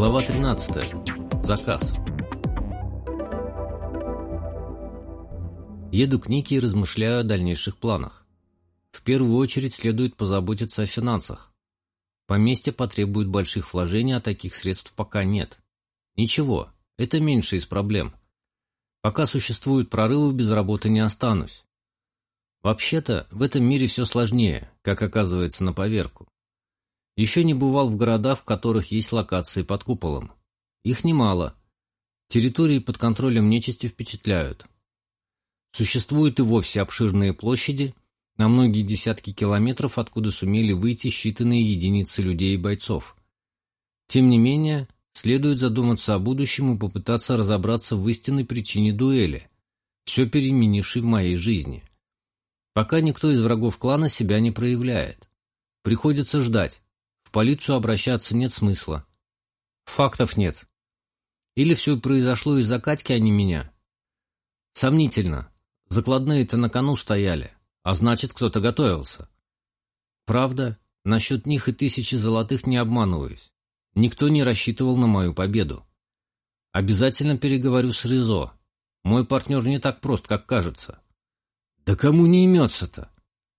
Глава 13. Заказ. Еду к Нике и размышляю о дальнейших планах. В первую очередь следует позаботиться о финансах. Поместье потребует больших вложений, а таких средств пока нет. Ничего, это меньше из проблем. Пока существуют прорывы, без работы не останусь. Вообще-то, в этом мире все сложнее, как оказывается на поверку. Еще не бывал в городах, в которых есть локации под куполом. Их немало. Территории под контролем нечисти впечатляют. Существуют и вовсе обширные площади, на многие десятки километров, откуда сумели выйти считанные единицы людей и бойцов. Тем не менее, следует задуматься о будущем и попытаться разобраться в истинной причине дуэли, все переменившей в моей жизни. Пока никто из врагов клана себя не проявляет. Приходится ждать. В полицию обращаться нет смысла. Фактов нет. Или все произошло из-за Катьки, а не меня. Сомнительно. Закладные-то на кону стояли, а значит, кто-то готовился. Правда, насчет них и тысячи золотых не обманываюсь. Никто не рассчитывал на мою победу. Обязательно переговорю с Ризо. Мой партнер не так прост, как кажется. «Да кому не имется-то?»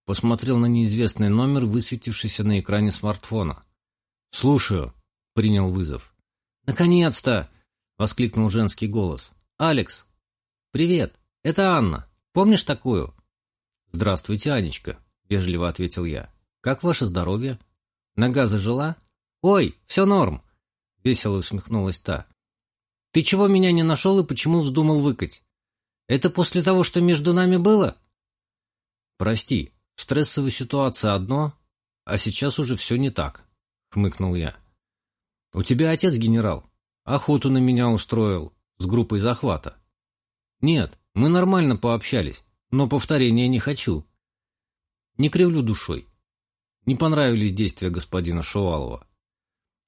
Посмотрел на неизвестный номер, высветившийся на экране смартфона. «Слушаю», — принял вызов. «Наконец-то!» — воскликнул женский голос. «Алекс!» «Привет! Это Анна. Помнишь такую?» «Здравствуйте, Анечка», — вежливо ответил я. «Как ваше здоровье? Нога зажила?» «Ой, все норм!» — весело усмехнулась та. «Ты чего меня не нашел и почему вздумал выкать? Это после того, что между нами было?» «Прости, стрессовая ситуация одно, а сейчас уже все не так», — хмыкнул я. «У тебя отец генерал. Охоту на меня устроил с группой захвата». «Нет, мы нормально пообщались, но повторения не хочу». Не кривлю душой. Не понравились действия господина Шувалова.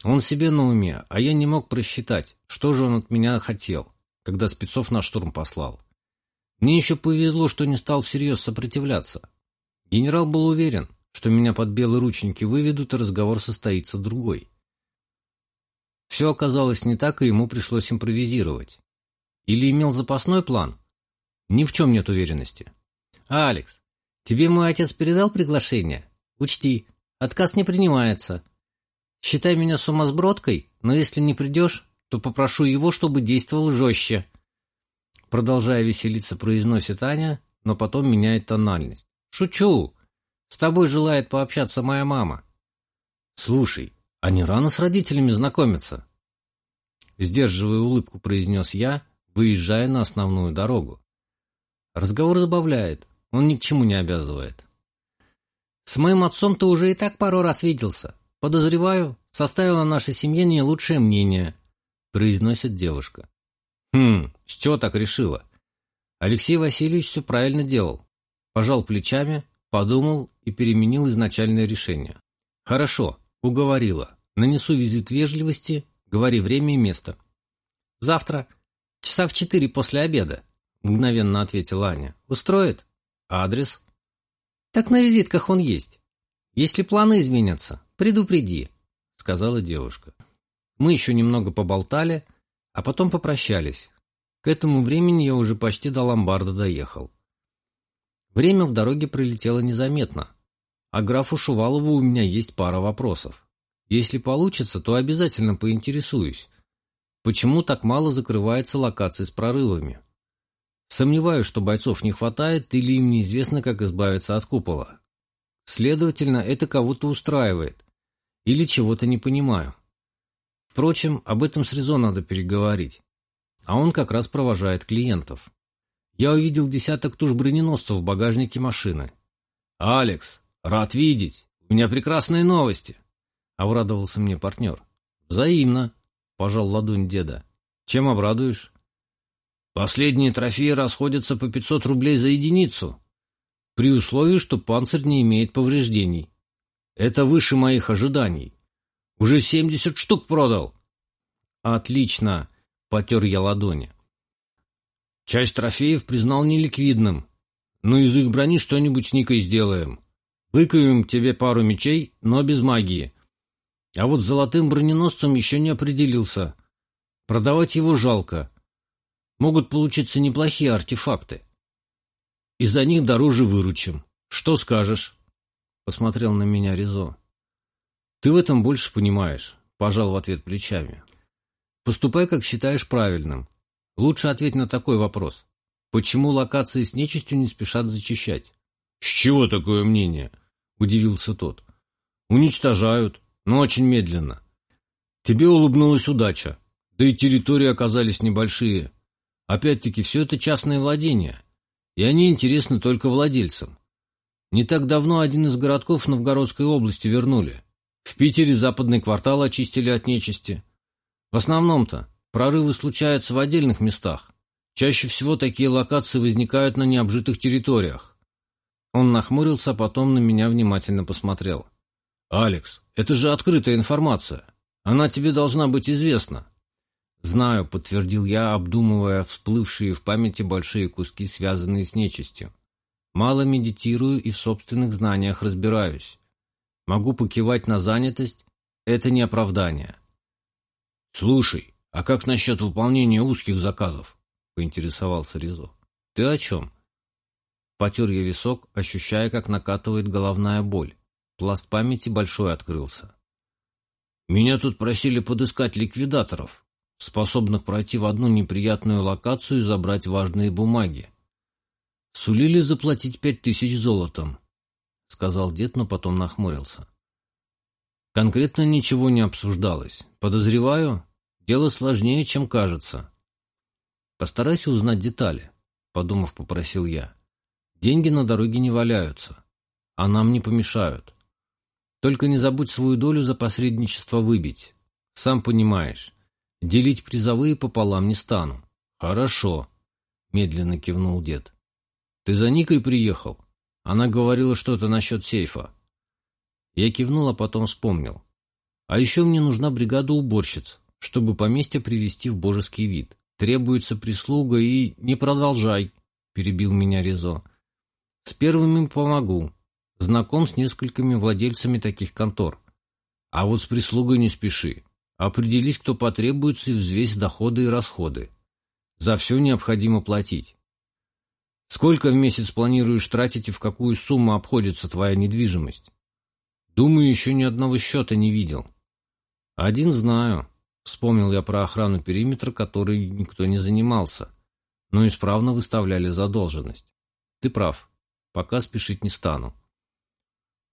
Он себе на уме, а я не мог просчитать, что же он от меня хотел, когда спецов на штурм послал. Мне еще повезло, что не стал всерьез сопротивляться. Генерал был уверен, что меня под белые рученьки выведут, и разговор состоится другой. Все оказалось не так, и ему пришлось импровизировать. Или имел запасной план? Ни в чем нет уверенности. «Алекс, тебе мой отец передал приглашение? Учти, отказ не принимается. Считай меня сумасбродкой, но если не придешь, то попрошу его, чтобы действовал жестче». Продолжая веселиться, произносит Аня, но потом меняет тональность. «Шучу! С тобой желает пообщаться моя мама». «Слушай, они рано с родителями знакомятся?» Сдерживая улыбку, произнес я, выезжая на основную дорогу. Разговор забавляет, он ни к чему не обязывает. «С моим отцом ты уже и так пару раз виделся. Подозреваю, составил о нашей семье не лучшее мнение», произносит девушка. Хм, с чего так решила? Алексей Васильевич все правильно делал. Пожал плечами, подумал и переменил изначальное решение. Хорошо, уговорила. Нанесу визит вежливости, говори время и место. Завтра, часа в четыре после обеда, мгновенно ответила Аня. Устроит? Адрес? Так на визитках он есть. Если планы изменятся, предупреди, сказала девушка. Мы еще немного поболтали, а потом попрощались. К этому времени я уже почти до ломбарда доехал. Время в дороге пролетело незаметно. А графу Шувалову у меня есть пара вопросов. Если получится, то обязательно поинтересуюсь. Почему так мало закрывается локаций с прорывами? Сомневаюсь, что бойцов не хватает или им неизвестно, как избавиться от купола. Следовательно, это кого-то устраивает. Или чего-то не понимаю. Впрочем, об этом с Резо надо переговорить. А он как раз провожает клиентов. Я увидел десяток туш броненосцев в багажнике машины. «Алекс, рад видеть! У меня прекрасные новости!» — обрадовался мне партнер. «Взаимно!» — пожал ладонь деда. «Чем обрадуешь?» «Последние трофеи расходятся по 500 рублей за единицу, при условии, что панцирь не имеет повреждений. Это выше моих ожиданий. Уже семьдесят штук продал. Отлично, потер я ладони. Часть трофеев признал неликвидным. Но из их брони что-нибудь с Никой сделаем. Выковим тебе пару мечей, но без магии. А вот с золотым броненосцем еще не определился. Продавать его жалко. Могут получиться неплохие артефакты. И за них дороже выручим. Что скажешь?» Посмотрел на меня Ризо. «Ты в этом больше понимаешь», — пожал в ответ плечами. «Поступай, как считаешь правильным. Лучше ответь на такой вопрос. Почему локации с нечистью не спешат зачищать?» «С чего такое мнение?» — удивился тот. «Уничтожают, но очень медленно. Тебе улыбнулась удача, да и территории оказались небольшие. Опять-таки, все это частное владение, и они интересны только владельцам. Не так давно один из городков Новгородской области вернули. В Питере западный квартал очистили от нечисти. В основном-то прорывы случаются в отдельных местах. Чаще всего такие локации возникают на необжитых территориях. Он нахмурился, а потом на меня внимательно посмотрел. «Алекс, это же открытая информация. Она тебе должна быть известна». «Знаю», — подтвердил я, обдумывая всплывшие в памяти большие куски, связанные с нечистью. «Мало медитирую и в собственных знаниях разбираюсь. Могу покивать на занятость, это не оправдание». «Слушай, а как насчет выполнения узких заказов?» — поинтересовался Ризо. «Ты о чем?» Потер я висок, ощущая, как накатывает головная боль. Пласт памяти большой открылся. «Меня тут просили подыскать ликвидаторов, способных пройти в одну неприятную локацию и забрать важные бумаги. Сулили заплатить пять тысяч золотом», — сказал дед, но потом нахмурился. «Конкретно ничего не обсуждалось. Подозреваю, дело сложнее, чем кажется. Постарайся узнать детали», — подумав, попросил я. «Деньги на дороге не валяются, а нам не помешают. Только не забудь свою долю за посредничество выбить. Сам понимаешь, делить призовые пополам не стану. Хорошо, медленно кивнул дед. Ты за Никой приехал? Она говорила что-то насчет сейфа. Я кивнул, а потом вспомнил. А еще мне нужна бригада уборщиц, чтобы поместье привести в божеский вид. Требуется прислуга и... Не продолжай, перебил меня Резо. С первыми помогу, Знаком с несколькими владельцами таких контор. А вот с прислугой не спеши. Определись, кто потребуется, и взвесь доходы и расходы. За все необходимо платить. Сколько в месяц планируешь тратить и в какую сумму обходится твоя недвижимость? Думаю, еще ни одного счета не видел. Один знаю. Вспомнил я про охрану периметра, которой никто не занимался, но исправно выставляли задолженность. Ты прав. Пока спешить не стану.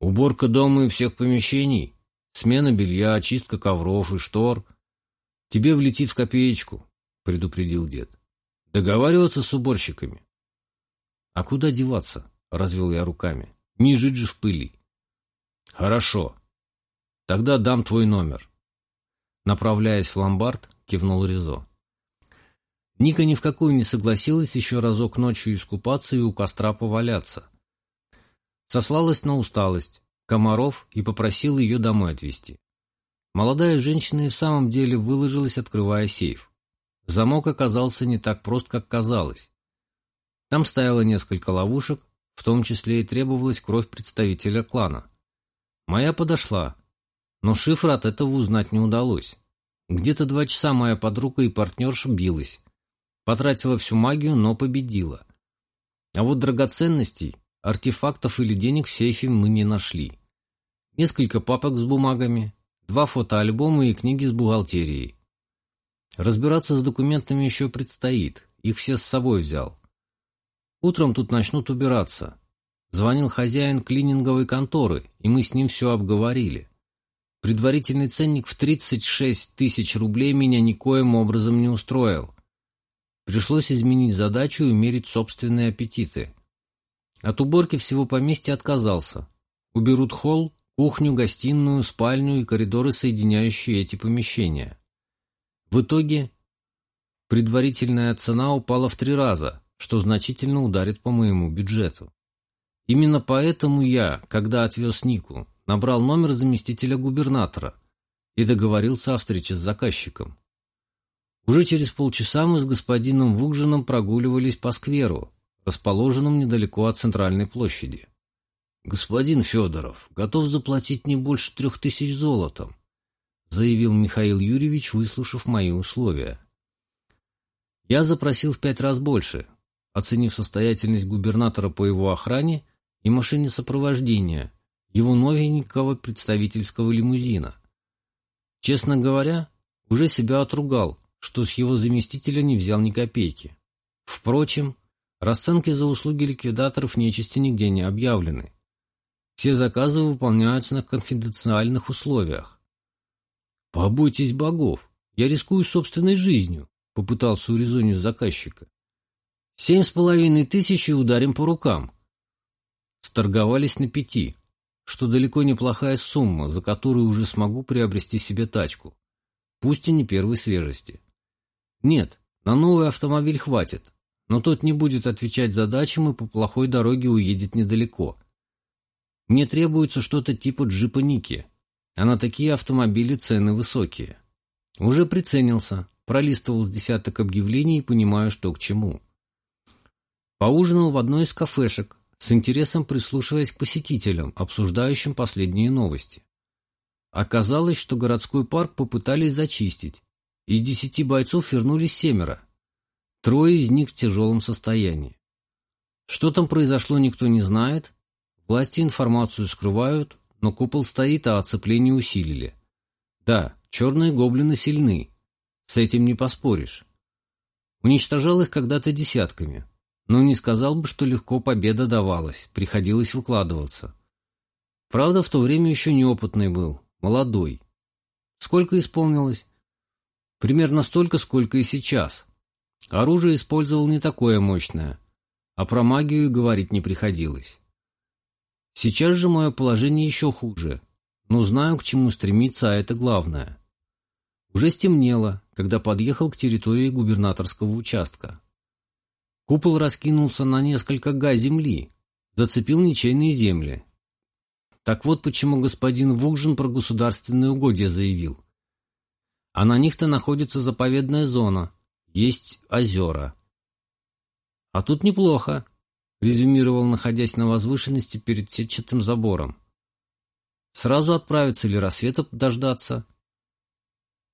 Уборка дома и всех помещений, смена белья, очистка ковров и штор. Тебе влетит в копеечку, предупредил дед. Договариваться с уборщиками. А куда деваться? Развел я руками. Не жить же в пыли. Хорошо. Тогда дам твой номер. Направляясь в ломбард, кивнул Ризо. Ника ни в какую не согласилась еще разок ночью искупаться и у костра поваляться сослалась на усталость, комаров и попросила ее домой отвезти. Молодая женщина и в самом деле выложилась, открывая сейф. Замок оказался не так прост, как казалось. Там стояло несколько ловушек, в том числе и требовалась кровь представителя клана. Моя подошла, но шифр от этого узнать не удалось. Где-то два часа моя подруга и партнерша билась. Потратила всю магию, но победила. А вот драгоценностей Артефактов или денег в сейфе мы не нашли. Несколько папок с бумагами, два фотоальбома и книги с бухгалтерией. Разбираться с документами еще предстоит, их все с собой взял. Утром тут начнут убираться. Звонил хозяин клининговой конторы, и мы с ним все обговорили. Предварительный ценник в 36 тысяч рублей меня никоим образом не устроил. Пришлось изменить задачу и умерить собственные аппетиты. От уборки всего поместья отказался. Уберут холл, кухню, гостиную, спальню и коридоры, соединяющие эти помещения. В итоге предварительная цена упала в три раза, что значительно ударит по моему бюджету. Именно поэтому я, когда отвез Нику, набрал номер заместителя губернатора и договорился о встрече с заказчиком. Уже через полчаса мы с господином Вугжином прогуливались по скверу, расположенном недалеко от центральной площади. «Господин Федоров готов заплатить не больше трех тысяч золотом. заявил Михаил Юрьевич, выслушав мои условия. Я запросил в пять раз больше, оценив состоятельность губернатора по его охране и машине сопровождения, его новенького представительского лимузина. Честно говоря, уже себя отругал, что с его заместителя не взял ни копейки. Впрочем, расценки за услуги ликвидаторов нечисти нигде не объявлены. Все заказы выполняются на конфиденциальных условиях. «Побойтесь богов, я рискую собственной жизнью», — попытался урезонить заказчика. «Семь с половиной тысяч и ударим по рукам». Сторговались на пяти, что далеко неплохая сумма, за которую уже смогу приобрести себе тачку, пусть и не первой свежести. Нет, на новый автомобиль хватит, но тот не будет отвечать задачам и по плохой дороге уедет недалеко. Мне требуется что-то типа джипа Ники, а на такие автомобили цены высокие. Уже приценился, пролистывал с десяток объявлений и понимаю, что к чему. Поужинал в одной из кафешек, с интересом прислушиваясь к посетителям, обсуждающим последние новости. Оказалось, что городской парк попытались зачистить. Из десяти бойцов вернулись семеро. Трое из них в тяжелом состоянии. Что там произошло, никто не знает. Власти информацию скрывают, но купол стоит, а оцепление усилили. Да, черные гоблины сильны. С этим не поспоришь. Уничтожал их когда-то десятками но не сказал бы, что легко победа давалась, приходилось выкладываться. Правда, в то время еще неопытный был, молодой. Сколько исполнилось? Примерно столько, сколько и сейчас. Оружие использовал не такое мощное, а про магию говорить не приходилось. Сейчас же мое положение еще хуже, но знаю, к чему стремиться, а это главное. Уже стемнело, когда подъехал к территории губернаторского участка. Купол раскинулся на несколько га земли, зацепил ничейные земли. Так вот почему господин Вугжин про государственные угодья заявил. А на них-то находится заповедная зона, есть озера. А тут неплохо, резюмировал, находясь на возвышенности перед сетчатым забором. Сразу отправиться или рассвета дождаться?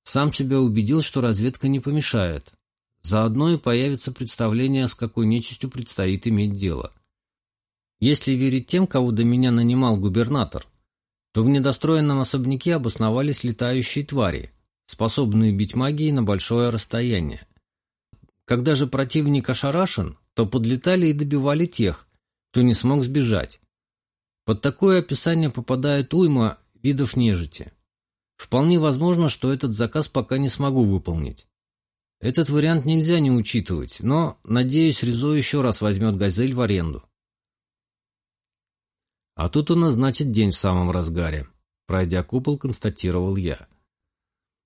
Сам себя убедил, что разведка не помешает. Заодно и появится представление, с какой нечистью предстоит иметь дело. Если верить тем, кого до меня нанимал губернатор, то в недостроенном особняке обосновались летающие твари, способные бить магией на большое расстояние. Когда же противник ошарашен, то подлетали и добивали тех, кто не смог сбежать. Под такое описание попадает уйма видов нежити. Вполне возможно, что этот заказ пока не смогу выполнить. Этот вариант нельзя не учитывать, но, надеюсь, Ризо еще раз возьмет «Газель» в аренду. А тут у нас, значит, день в самом разгаре. Пройдя купол, констатировал я.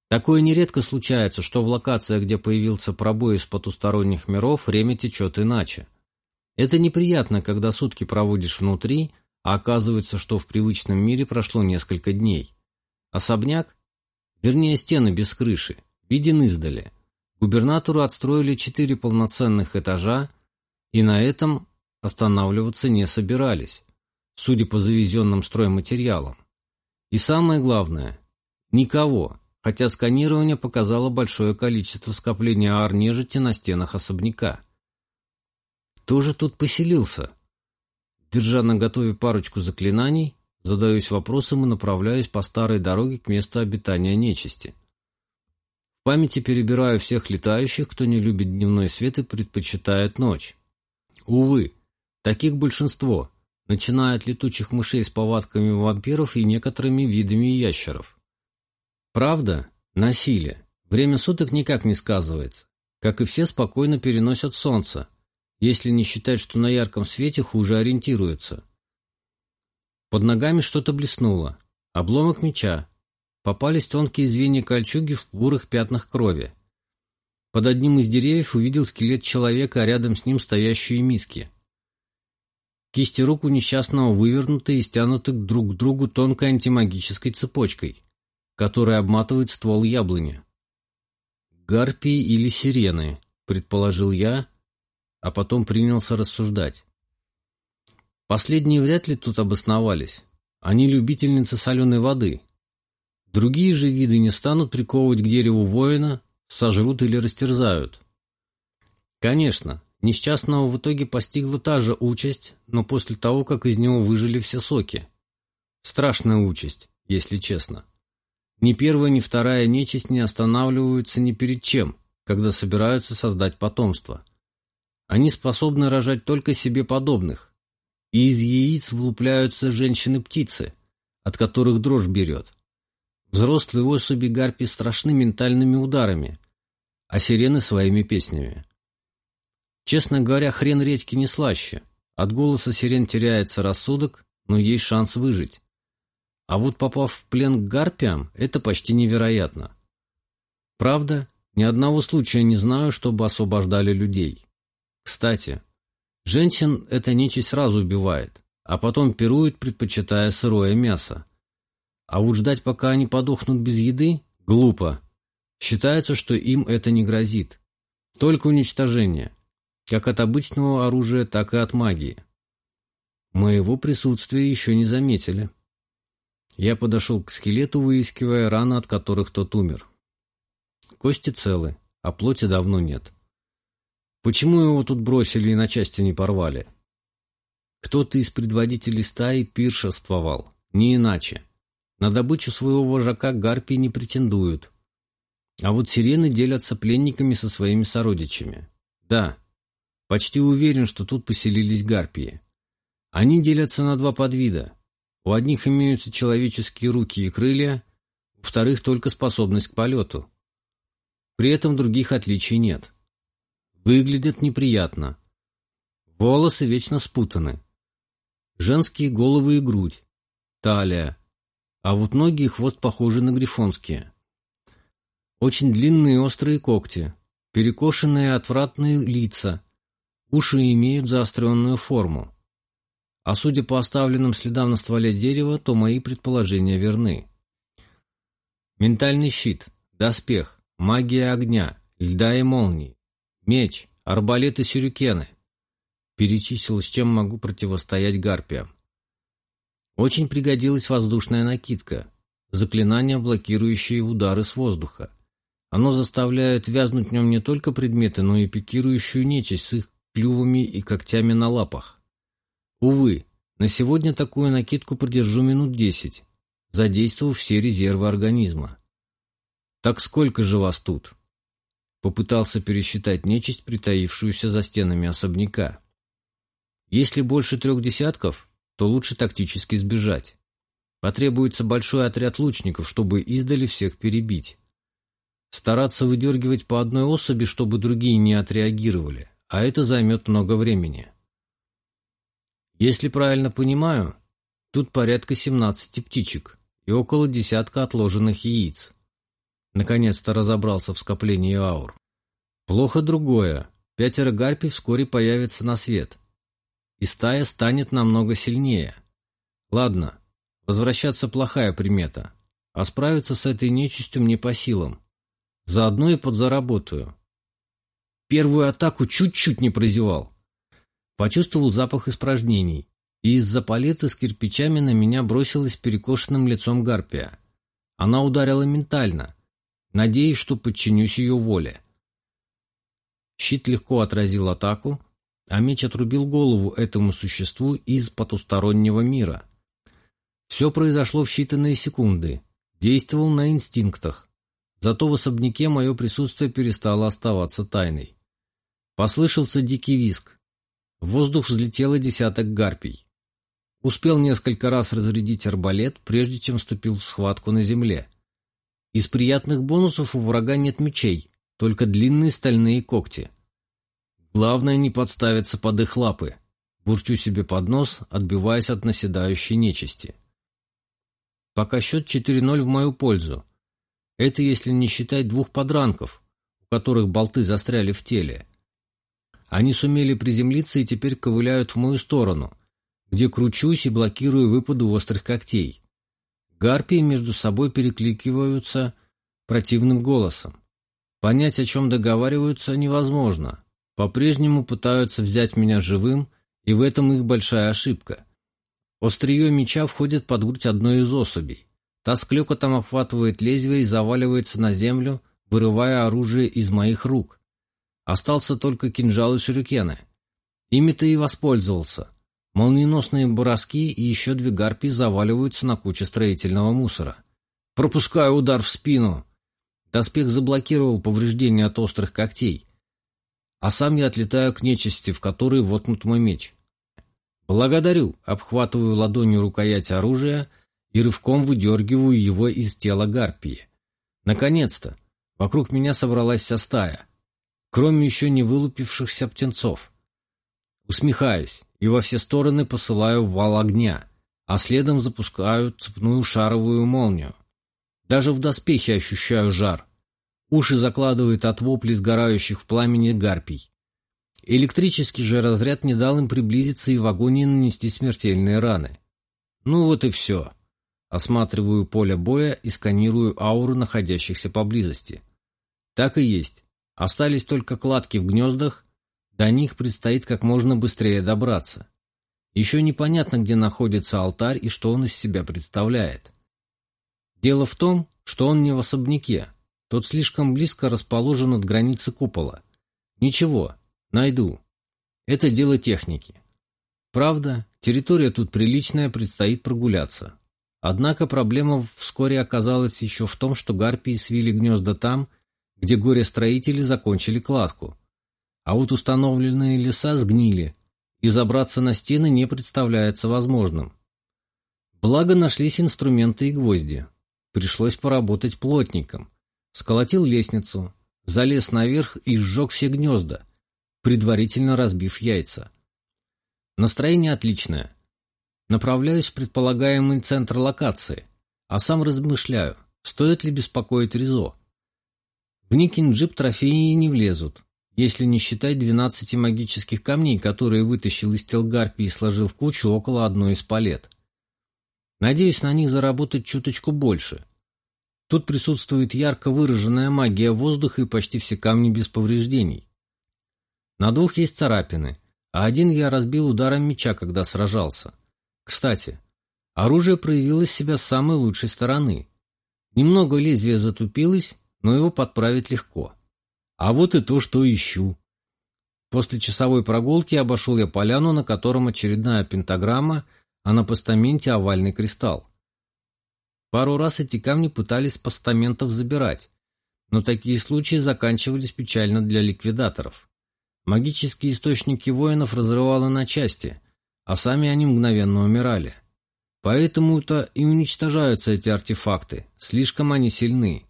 Такое нередко случается, что в локациях, где появился пробой из потусторонних миров, время течет иначе. Это неприятно, когда сутки проводишь внутри, а оказывается, что в привычном мире прошло несколько дней. Особняк, вернее стены без крыши, виден издали – Губернатору отстроили четыре полноценных этажа, и на этом останавливаться не собирались, судя по завезенным стройматериалам. И самое главное, никого, хотя сканирование показало большое количество скопления ар-нежити на стенах особняка. Кто же тут поселился? Держа на готове парочку заклинаний, задаюсь вопросом и направляюсь по старой дороге к месту обитания нечисти. Памяти перебираю всех летающих, кто не любит дневной свет и предпочитает ночь. Увы, таких большинство, начиная от летучих мышей с повадками вампиров и некоторыми видами ящеров. Правда, насилие. Время суток никак не сказывается. Как и все, спокойно переносят солнце, если не считать, что на ярком свете хуже ориентируются. Под ногами что-то блеснуло. Обломок меча, попались тонкие звенья кольчуги в бурых пятнах крови. Под одним из деревьев увидел скелет человека, а рядом с ним стоящие миски. Кисти рук у несчастного вывернуты и стянуты друг к другу тонкой антимагической цепочкой, которая обматывает ствол яблони. «Гарпии или сирены», — предположил я, а потом принялся рассуждать. Последние вряд ли тут обосновались. Они любительницы соленой воды, Другие же виды не станут приковывать к дереву воина, сожрут или растерзают. Конечно, несчастного в итоге постигла та же участь, но после того, как из него выжили все соки. Страшная участь, если честно. Ни первая, ни вторая нечисть не останавливаются ни перед чем, когда собираются создать потомство. Они способны рожать только себе подобных. И из яиц влупляются женщины-птицы, от которых дрожь берет. Взрослые особи гарпи страшны ментальными ударами, а сирены своими песнями. Честно говоря, хрен редьки не слаще. От голоса сирен теряется рассудок, но есть шанс выжить. А вот попав в плен к гарпиям, это почти невероятно. Правда, ни одного случая не знаю, чтобы освобождали людей. Кстати, женщин эта нечисть сразу убивает, а потом пирует, предпочитая сырое мясо. А вот ждать, пока они подохнут без еды, глупо. Считается, что им это не грозит. Только уничтожение. Как от обычного оружия, так и от магии. Моего присутствия еще не заметили. Я подошел к скелету, выискивая раны, от которых тот умер. Кости целы, а плоти давно нет. Почему его тут бросили и на части не порвали? Кто-то из предводителей стаи пиршествовал, не иначе. На добычу своего вожака гарпии не претендуют. А вот сирены делятся пленниками со своими сородичами. Да, почти уверен, что тут поселились гарпии. Они делятся на два подвида. У одних имеются человеческие руки и крылья, у вторых только способность к полету. При этом других отличий нет. Выглядят неприятно. Волосы вечно спутаны. Женские головы и грудь, талия, а вот ноги и хвост похожи на грифонские. Очень длинные острые когти, перекошенные отвратные лица, уши имеют заостренную форму. А судя по оставленным следам на стволе дерева, то мои предположения верны. Ментальный щит, доспех, магия огня, льда и молний, меч, арбалет и сюрикены. Перечислил, с чем могу противостоять гарпиям. Очень пригодилась воздушная накидка, заклинание, блокирующее удары с воздуха. Оно заставляет вязнуть в нем не только предметы, но и пикирующую нечисть с их клювами и когтями на лапах. Увы, на сегодня такую накидку продержу минут десять, задействовав все резервы организма. «Так сколько же вас тут?» Попытался пересчитать нечисть, притаившуюся за стенами особняка. «Если больше трех десятков, то лучше тактически сбежать. Потребуется большой отряд лучников, чтобы издали всех перебить. Стараться выдергивать по одной особи, чтобы другие не отреагировали, а это займет много времени. Если правильно понимаю, тут порядка 17 птичек и около десятка отложенных яиц. Наконец-то разобрался в скоплении аур. Плохо другое. Пятеро гарпий вскоре появятся на свет и стая станет намного сильнее. Ладно, возвращаться плохая примета, а справиться с этой нечистью мне по силам. Заодно и подзаработаю. Первую атаку чуть-чуть не прозевал. Почувствовал запах испражнений, и из-за палеты с кирпичами на меня бросилась перекошенным лицом гарпия. Она ударила ментально, надеясь, что подчинюсь ее воле. Щит легко отразил атаку, а меч отрубил голову этому существу из потустороннего мира. Все произошло в считанные секунды. Действовал на инстинктах. Зато в особняке мое присутствие перестало оставаться тайной. Послышался дикий виск. В воздух взлетело десяток гарпий. Успел несколько раз разрядить арбалет, прежде чем вступил в схватку на земле. Из приятных бонусов у врага нет мечей, только длинные стальные когти. Главное не подставиться под их лапы. Бурчу себе под нос, отбиваясь от наседающей нечисти. Пока счет 4-0 в мою пользу. Это если не считать двух подранков, у которых болты застряли в теле. Они сумели приземлиться и теперь ковыляют в мою сторону, где кручусь и блокирую выпады острых когтей. Гарпии между собой перекликиваются противным голосом. Понять, о чем договариваются, невозможно по-прежнему пытаются взять меня живым, и в этом их большая ошибка. Острие меча входит под грудь одной из особей, Та с клёкотом обхватывает лезвие и заваливается на землю, вырывая оружие из моих рук. Остался только кинжал и сюрикены. Ими-то и воспользовался. Молниеносные броски и еще две гарпии заваливаются на куче строительного мусора. Пропускаю удар в спину. Доспех заблокировал повреждения от острых когтей. А сам я отлетаю к нечисти, в которой воткнут мой меч. Благодарю, обхватываю ладонью рукоять оружия и рывком выдергиваю его из тела гарпии. Наконец-то! Вокруг меня собралась вся стая, кроме еще не вылупившихся птенцов. Усмехаюсь и во все стороны посылаю вал огня, а следом запускаю цепную шаровую молнию. Даже в доспехе ощущаю жар. Уши закладывает от воплей сгорающих в пламени гарпий. Электрический же разряд не дал им приблизиться и в агонии нанести смертельные раны. Ну вот и все. Осматриваю поле боя и сканирую ауру находящихся поблизости. Так и есть. Остались только кладки в гнездах, до них предстоит как можно быстрее добраться. Еще непонятно, где находится алтарь и что он из себя представляет. Дело в том, что он не в особняке. Тот слишком близко расположен от границы купола. Ничего, найду. Это дело техники. Правда, территория тут приличная, предстоит прогуляться. Однако проблема вскоре оказалась еще в том, что гарпии свили гнезда там, где горе-строители закончили кладку. А вот установленные леса сгнили, и забраться на стены не представляется возможным. Благо нашлись инструменты и гвозди. Пришлось поработать плотником. Сколотил лестницу, залез наверх и сжег все гнезда, предварительно разбив яйца. Настроение отличное. Направляюсь в предполагаемый центр локации, а сам размышляю, стоит ли беспокоить Ризо. В Никин джип трофеи не влезут, если не считать 12 магических камней, которые вытащил из тел Гарпии и сложил в кучу около одной из палет. Надеюсь на них заработать чуточку больше. Тут присутствует ярко выраженная магия воздуха и почти все камни без повреждений. На двух есть царапины, а один я разбил ударом меча, когда сражался. Кстати, оружие проявило себя с самой лучшей стороны. Немного лезвия затупилось, но его подправить легко. А вот и то, что ищу. После часовой прогулки обошел я поляну, на котором очередная пентаграмма, а на постаменте овальный кристалл. Пару раз эти камни пытались постаментов забирать, но такие случаи заканчивались печально для ликвидаторов. Магические источники воинов разрывало на части, а сами они мгновенно умирали. Поэтому-то и уничтожаются эти артефакты, слишком они сильны.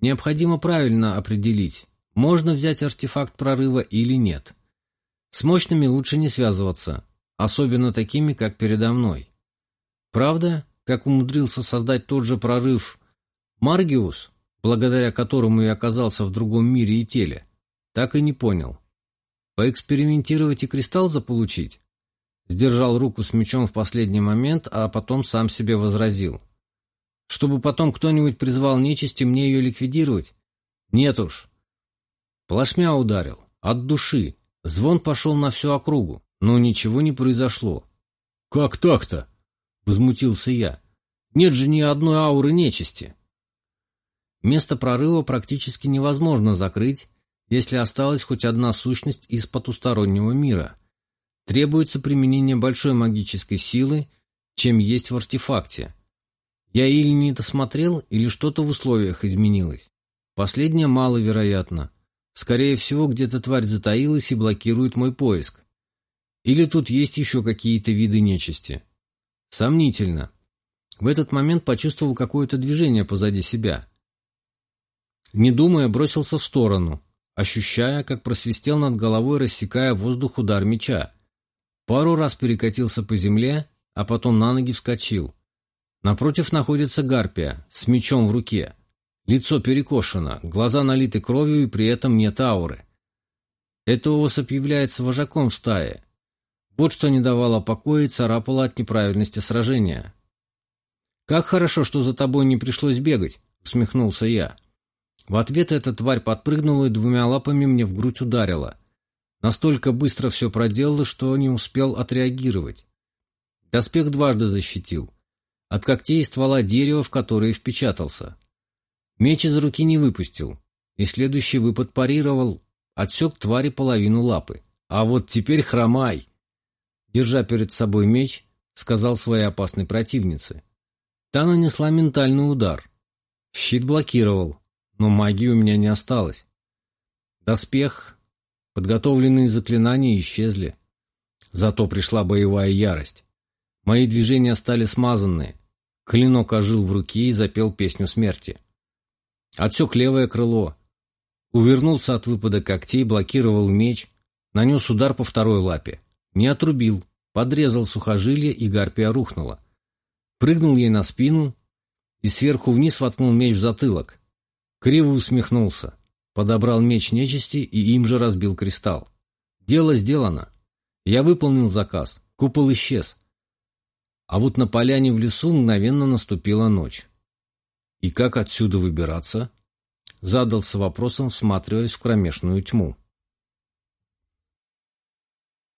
Необходимо правильно определить, можно взять артефакт прорыва или нет. С мощными лучше не связываться, особенно такими, как передо мной. Правда, как умудрился создать тот же прорыв Маргиус, благодаря которому я оказался в другом мире и теле, так и не понял. Поэкспериментировать и кристалл заполучить? Сдержал руку с мечом в последний момент, а потом сам себе возразил – чтобы потом кто-нибудь призвал нечисти мне ее ликвидировать? Нет уж. Плашмя ударил. От души. Звон пошел на всю округу. Но ничего не произошло. «Как так-то?» — возмутился я. «Нет же ни одной ауры нечисти». Место прорыва практически невозможно закрыть, если осталась хоть одна сущность из потустороннего мира. Требуется применение большой магической силы, чем есть в артефакте. Я или не досмотрел, или что-то в условиях изменилось. Последнее маловероятно. Скорее всего, где-то тварь затаилась и блокирует мой поиск. Или тут есть еще какие-то виды нечисти. Сомнительно. В этот момент почувствовал какое-то движение позади себя. Не думая, бросился в сторону, ощущая, как просвистел над головой, рассекая воздух удар меча. Пару раз перекатился по земле, а потом на ноги вскочил. Напротив находится гарпия с мечом в руке. Лицо перекошено, глаза налиты кровью и при этом нет ауры. Эта особь является вожаком стаи. Вот что не давало покоя и царапало от неправильности сражения. «Как хорошо, что за тобой не пришлось бегать», — усмехнулся я. В ответ эта тварь подпрыгнула и двумя лапами мне в грудь ударила. Настолько быстро все проделала, что не успел отреагировать. Доспех дважды защитил. от когтей ствола дерева, в которое впечатался. Меч из руки не выпустил, и следующий выпад парировал, отсек твари половину лапы. «А вот теперь хромай!» Держа перед собой меч, сказал своей опасной противнице. Та нанесла ментальный удар. Щит блокировал, но магии у меня не осталось. Доспех, подготовленные заклинания исчезли. Зато пришла боевая ярость. Мои движения стали смазанные. Клинок ожил в руке и запел песню смерти. Отсек левое крыло. Увернулся от выпада когтей, блокировал меч, нанес удар по второй лапе. Не отрубил, подрезал сухожилие, и гарпия рухнула. Прыгнул ей на спину и сверху вниз воткнул меч в затылок. Криво усмехнулся, подобрал меч нечисти и им же разбил кристалл. Дело сделано. Я выполнил заказ, купол исчез. А вот на поляне в лесу мгновенно наступила ночь. И как отсюда выбираться? Задался вопросом, всматриваясь в кромешную тьму.